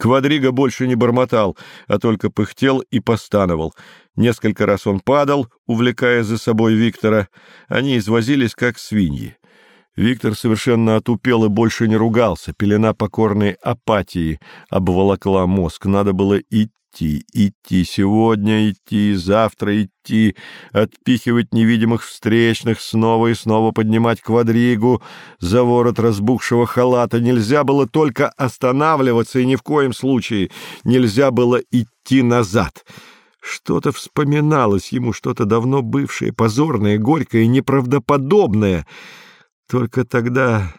Квадрига больше не бормотал, а только пыхтел и постановал. Несколько раз он падал, увлекая за собой Виктора. Они извозились, как свиньи. Виктор совершенно отупел и больше не ругался. Пелена покорной апатии обволокла мозг. Надо было идти идти, сегодня идти, завтра идти, отпихивать невидимых встречных, снова и снова поднимать квадригу за ворот разбухшего халата. Нельзя было только останавливаться, и ни в коем случае нельзя было идти назад. Что-то вспоминалось ему, что-то давно бывшее, позорное, горькое, неправдоподобное. Только тогда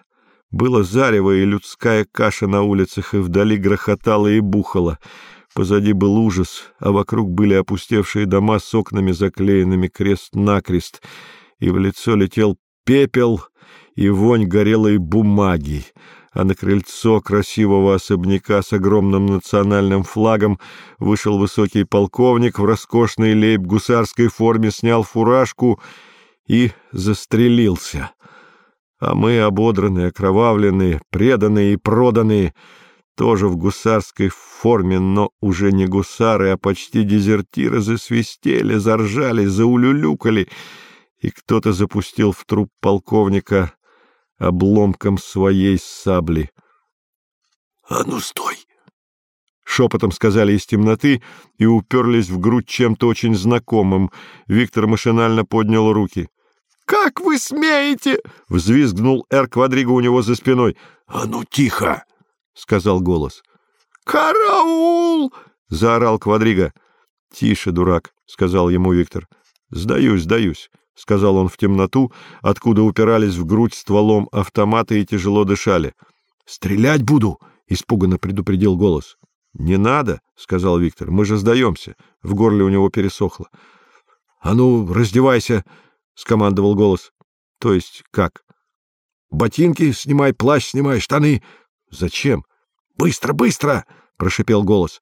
было зарево и людская каша на улицах, и вдали грохотала и бухала — Позади был ужас, а вокруг были опустевшие дома с окнами, заклеенными крест-накрест, и в лицо летел пепел и вонь горелой бумаги, а на крыльцо красивого особняка с огромным национальным флагом вышел высокий полковник в роскошной лейб-гусарской форме, снял фуражку и застрелился. А мы, ободранные, окровавленные, преданные и проданные, тоже в гусарской форме, но уже не гусары, а почти дезертиры, засвистели, заржали, заулюлюкали, и кто-то запустил в труп полковника обломком своей сабли. — А ну, стой! — шепотом сказали из темноты и уперлись в грудь чем-то очень знакомым. Виктор машинально поднял руки. — Как вы смеете? — взвизгнул Эр Квадриго у него за спиной. — А ну, тихо! — сказал голос. «Караул!» — заорал Квадрига. «Тише, дурак», — сказал ему Виктор. «Сдаюсь, сдаюсь», — сказал он в темноту, откуда упирались в грудь стволом автомата и тяжело дышали. «Стрелять буду!» — испуганно предупредил голос. «Не надо», — сказал Виктор, — «мы же сдаемся». В горле у него пересохло. «А ну, раздевайся!» — скомандовал голос. «То есть как?» «Ботинки снимай, плащ снимай, штаны!» «Зачем?» «Быстро, быстро!» — прошипел голос.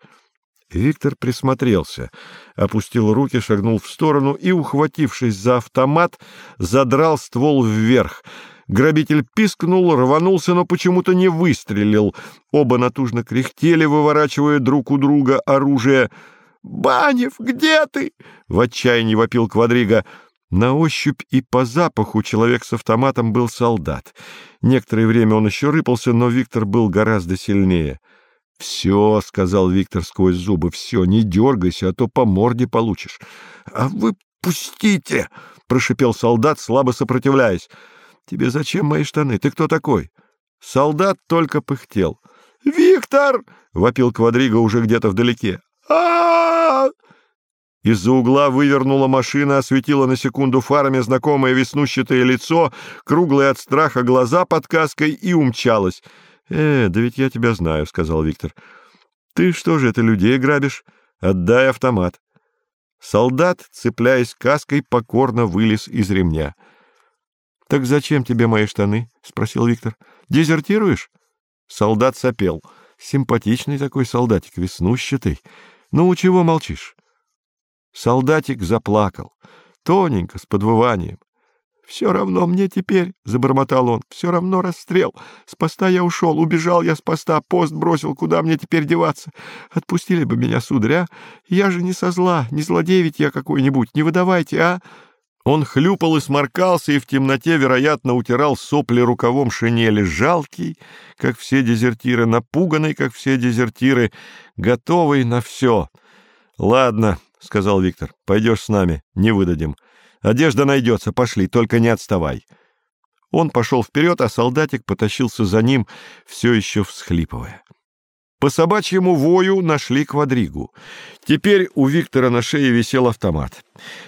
Виктор присмотрелся, опустил руки, шагнул в сторону и, ухватившись за автомат, задрал ствол вверх. Грабитель пискнул, рванулся, но почему-то не выстрелил. Оба натужно кряхтели, выворачивая друг у друга оружие. «Банев, где ты?» — в отчаянии вопил Квадрига. На ощупь и по запаху человек с автоматом был солдат. Некоторое время он еще рыпался, но Виктор был гораздо сильнее. — Все, — сказал Виктор сквозь зубы, — все, не дергайся, а то по морде получишь. — А вы пустите! — прошипел солдат, слабо сопротивляясь. — Тебе зачем мои штаны? Ты кто такой? Солдат только пыхтел. «Виктор — вопил Квадриго уже где-то вдалеке. а, -а, -а из-за угла вывернула машина, осветила на секунду фарами знакомое веснущатое лицо, круглые от страха глаза под каской и умчалась. — Э, да ведь я тебя знаю, — сказал Виктор. — Ты что же это, людей грабишь? Отдай автомат. Солдат, цепляясь каской, покорно вылез из ремня. — Так зачем тебе мои штаны? — спросил Виктор. — Дезертируешь? Солдат сопел. Симпатичный такой солдатик, веснущатый. Ну, чего молчишь? Солдатик заплакал, тоненько, с подвыванием. «Все равно мне теперь», — забормотал он, — «все равно расстрел. С поста я ушел, убежал я с поста, пост бросил, куда мне теперь деваться? Отпустили бы меня, сударь, а? Я же не со зла, не злодей ведь я какой-нибудь, не выдавайте, а?» Он хлюпал и сморкался, и в темноте, вероятно, утирал сопли рукавом шинели, жалкий, как все дезертиры, напуганный, как все дезертиры, готовый на все. «Ладно», — сказал Виктор. — Пойдешь с нами, не выдадим. Одежда найдется, пошли, только не отставай. Он пошел вперед, а солдатик потащился за ним, все еще всхлипывая. По собачьему вою нашли квадригу. Теперь у Виктора на шее висел автомат.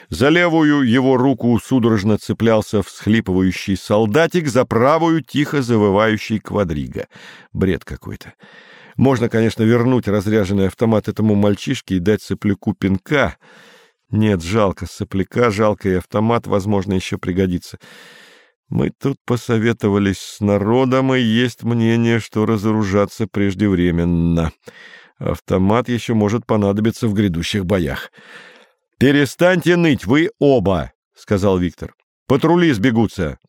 За левую его руку судорожно цеплялся всхлипывающий солдатик, за правую тихо завывающий квадрига. Бред какой-то. Можно, конечно, вернуть разряженный автомат этому мальчишке и дать сопляку пинка. Нет, жалко сопляка, жалко и автомат, возможно, еще пригодится. Мы тут посоветовались с народом, и есть мнение, что разоружаться преждевременно. Автомат еще может понадобиться в грядущих боях. «Перестаньте ныть, вы оба!» — сказал Виктор. «Патрули сбегутся!»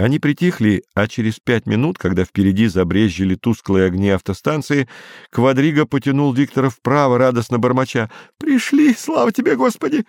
Они притихли, а через пять минут, когда впереди забрезжили тусклые огни автостанции, Квадриго потянул Виктора вправо, радостно бормоча. «Пришли! Слава тебе, Господи!»